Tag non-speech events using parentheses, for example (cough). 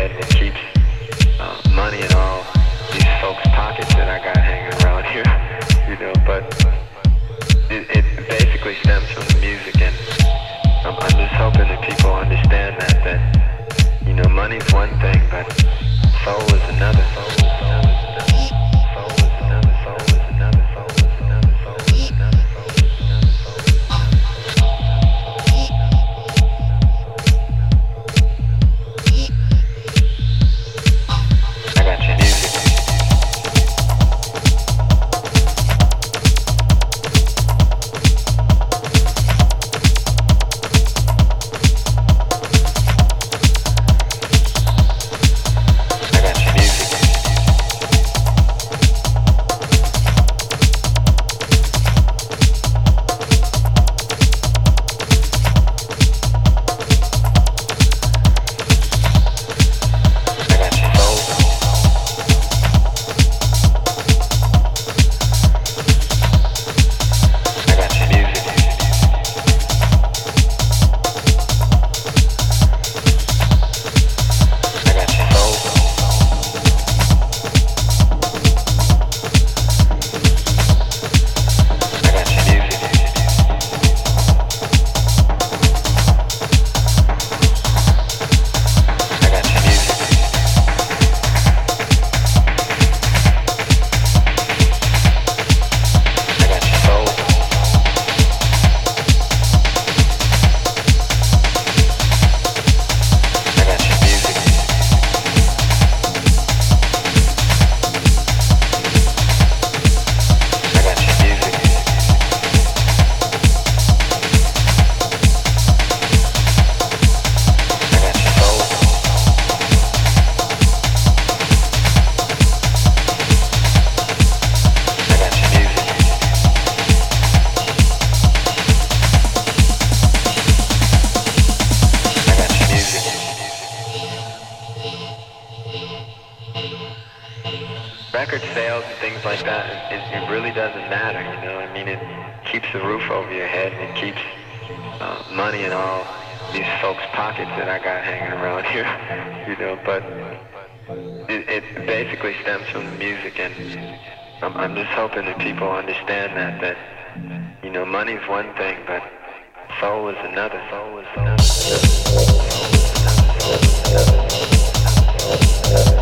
head, what keeps uh, um, money in all these folks' pockets that I got hanging around (laughs) here, you know. But it, it basically stems from the music, and I'm, I'm just hoping that people understand that. Things like that, it, it really doesn't matter, you know. I mean, it keeps the roof over your head, and it keeps uh, money in all these folks' pockets that I got hanging around (laughs) here, you know. But it, it basically stems from the music, and I'm, I'm just hoping that people understand that that you know, money's one thing, but. Soul is another. Soul is another. Soul is another.